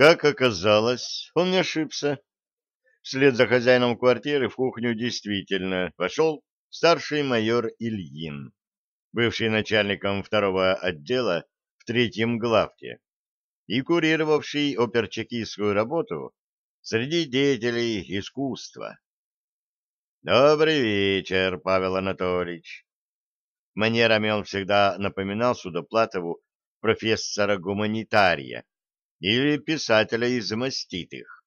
Как оказалось, он не ошибся. Вслед за хозяином квартиры в кухню действительно вошел старший майор Ильин, бывший начальником второго отдела в третьем главке и курировавший оперчекистскую работу среди деятелей искусства. «Добрый вечер, Павел Анатольевич!» Манерами он всегда напоминал Судоплатову профессора-гуманитария или писателя из маститых.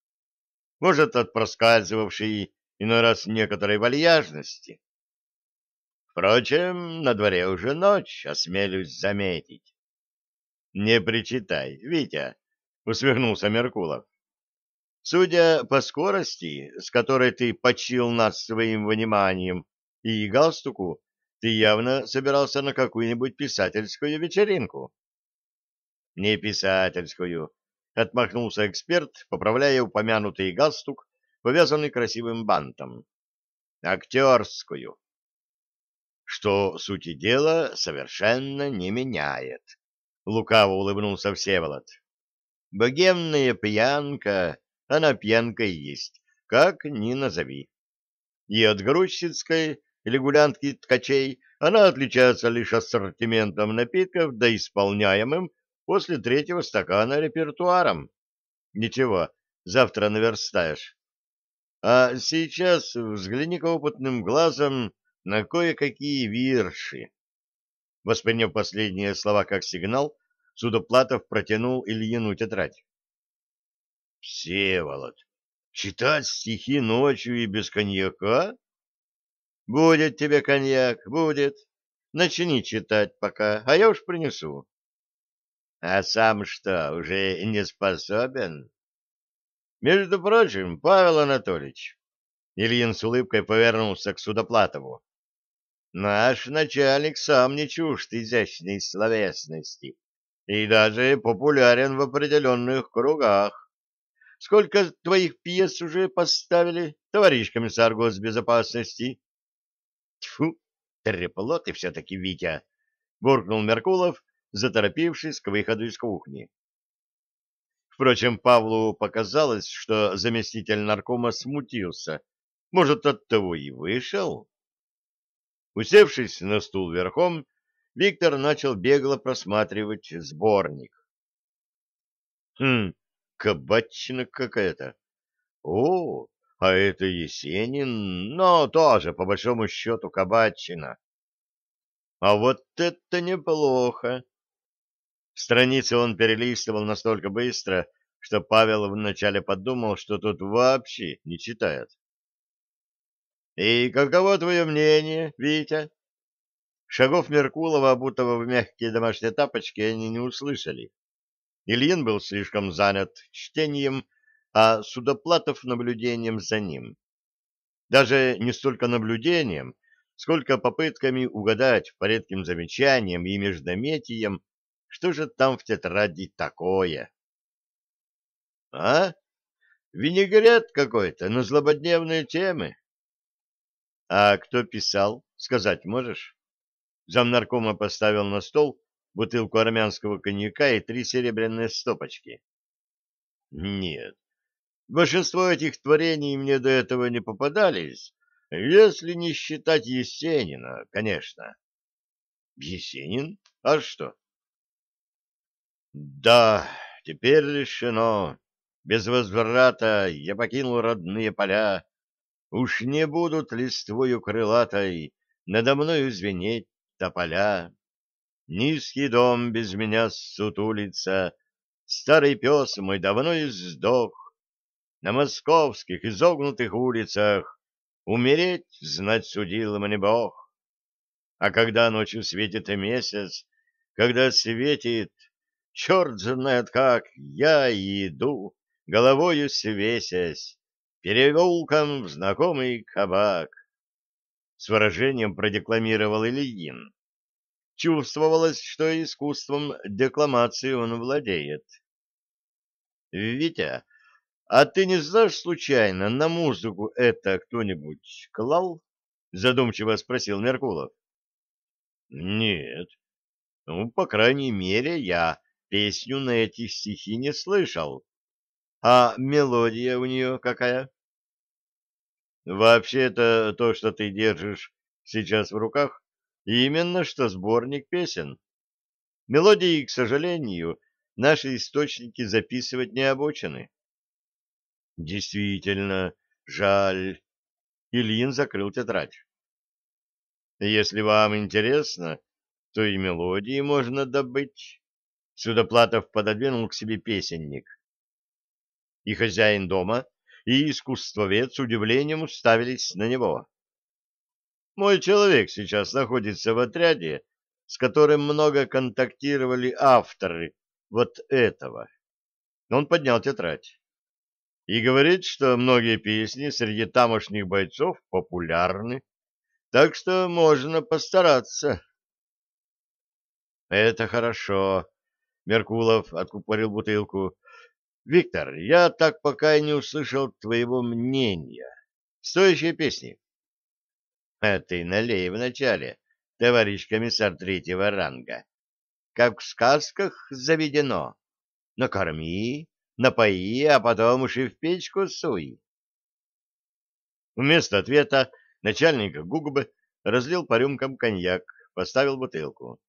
Может, от проскальзывавшей иной раз некоторой вальяжности. Впрочем, на дворе уже ночь, осмелюсь заметить. — Не причитай, Витя, — усмехнулся Меркулов. — Судя по скорости, с которой ты почил нас своим вниманием и галстуку, ты явно собирался на какую-нибудь писательскую вечеринку. — Не писательскую, — отмахнулся эксперт, поправляя упомянутый галстук, повязанный красивым бантом. — Актерскую что сути дела совершенно не меняет. Лукаво улыбнулся Всеволод. Богемная пьянка, она пьянка есть, как ни назови. И от грузчицкой или гулянтки ткачей она отличается лишь ассортиментом напитков да исполняемым после третьего стакана репертуаром. Ничего, завтра наверстаешь. А сейчас взгляни-ка опытным глазом на кое-какие вирши. Восприняв последние слова как сигнал, Судоплатов протянул Ильину тетрадь. — Всеволод, читать стихи ночью и без коньяка? — Будет тебе коньяк, будет. Начни читать пока, а я уж принесу. — А сам что, уже не способен? — Между прочим, Павел Анатольевич, Ильин с улыбкой повернулся к Судоплатову. Наш начальник сам не чужд изящной словесности и даже популярен в определенных кругах. Сколько твоих пьес уже поставили, товарищ комиссар госбезопасности? Тьфу, трепло ты все-таки, Витя, буркнул Меркулов, заторопившись к выходу из кухни. Впрочем, Павлу показалось, что заместитель наркома смутился. Может, оттого и вышел? Усевшись на стул верхом, Виктор начал бегло просматривать сборник. Хм, кабачина какая-то. О, а это Есенин, но тоже, по большому счету, кабачина. А вот это неплохо. Страницы он перелистывал настолько быстро, что Павел вначале подумал, что тут вообще не читает. И каково твое мнение, Витя? Шагов Меркулова, обутого в мягкие домашние тапочки, они не услышали. Ильин был слишком занят чтением, а Судоплатов наблюдением за ним. Даже не столько наблюдением, сколько попытками угадать по редким замечаниям и междометиям, что же там в тетради такое. — А? Винегрет какой-то на злободневные темы. А кто писал, сказать можешь? Замнаркома поставил на стол бутылку армянского коньяка и три серебряные стопочки. Нет, большинство этих творений мне до этого не попадались, если не считать Есенина, конечно. Есенин? А что? Да, теперь решено. Без возврата я покинул родные поля, Уж не будут листвою крылатой надо мною звенеть тополя. Низкий дом без меня сутулится, старый пес мой давно издох. На московских изогнутых улицах умереть, знать, судил мне Бог. А когда ночью светит месяц, когда светит, черт знает как, я иду, головою свесясь, переулком в знакомый кабак. С выражением продекламировал Ильин. Чувствовалось, что искусством декламации он владеет. «Витя, а ты не знаешь случайно, на музыку это кто-нибудь клал?» Задумчиво спросил Меркулов. «Нет. Ну, по крайней мере, я песню на эти стихи не слышал. А мелодия у нее какая? Вообще-то то, что ты держишь сейчас в руках, именно что сборник песен. Мелодии, к сожалению, наши источники записывать не обучены. Действительно, жаль. Ильин закрыл тетрадь. Если вам интересно, то и мелодии можно добыть. Судоплатов пододвинул к себе песенник. И хозяин дома, и искусствовед с удивлением уставились на него. Мой человек сейчас находится в отряде, с которым много контактировали авторы вот этого. Он поднял тетрадь. И говорит, что многие песни среди тамошних бойцов популярны, так что можно постараться. Это хорошо. Меркулов откупорил бутылку. Виктор, я так пока и не услышал твоего мнения. Стоящие песни. А ты налей вначале, товарищ комиссар третьего ранга. Как в сказках заведено. Накорми, напои, а потом уж и в печку суй. Вместо ответа начальник губы разлил по рюмкам коньяк, поставил бутылку.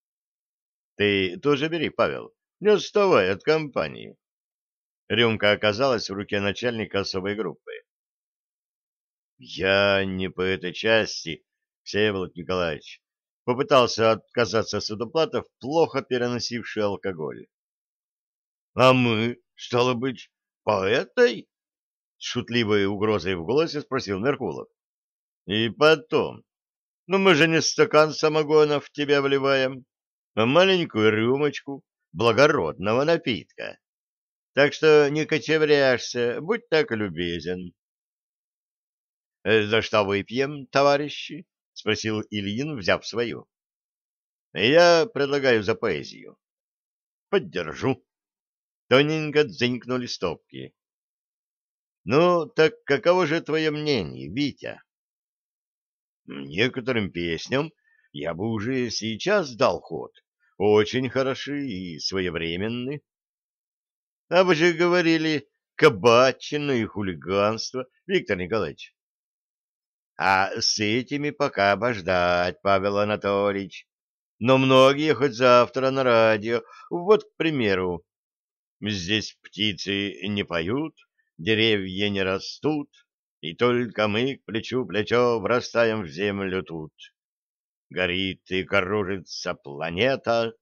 — Ты тоже бери, Павел, не отставай от компании. Рюмка оказалась в руке начальника особой группы. — Я не по этой части, Всеволод Николаевич. Попытался отказаться Судоплатов, плохо переносивший алкоголь. — А мы, стало быть, по этой? — шутливой угрозой в голосе спросил Меркулов. — И потом, ну мы же не стакан самогона в тебя вливаем, а маленькую рюмочку благородного напитка. Так что не кочевряшься, будь так любезен. «Э, — За что выпьем, товарищи? — спросил Ильин, взяв свою. — Я предлагаю за поэзию. — Поддержу. Тоненько дзынькнули стопки. — Ну, так каково же твое мнение, Витя? — Некоторым песням я бы уже сейчас дал ход. Очень хороши и своевременны. А вы же говорили кабачина и хулиганство, Виктор Николаевич. А с этими пока обождать, Павел Анатольевич. Но многие хоть завтра на радио. Вот, к примеру, здесь птицы не поют, деревья не растут, и только мы к плечу плечо врастаем в землю тут. Горит и кружится планета,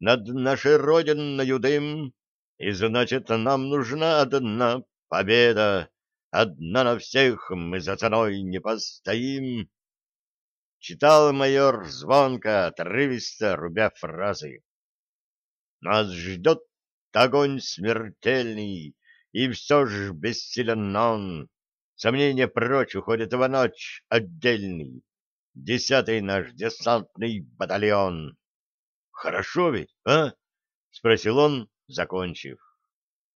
над нашей родиной дым, и значит, нам нужна одна победа. Одна на всех мы за ценой не постоим. Читал майор звонко, отрывисто, рубя фразы. Нас ждет огонь смертельный, и все ж бессилен он. Сомнения прочь уходит в ночь отдельный. Десятый наш десантный батальон. Хорошо ведь, а? — спросил он, закончив.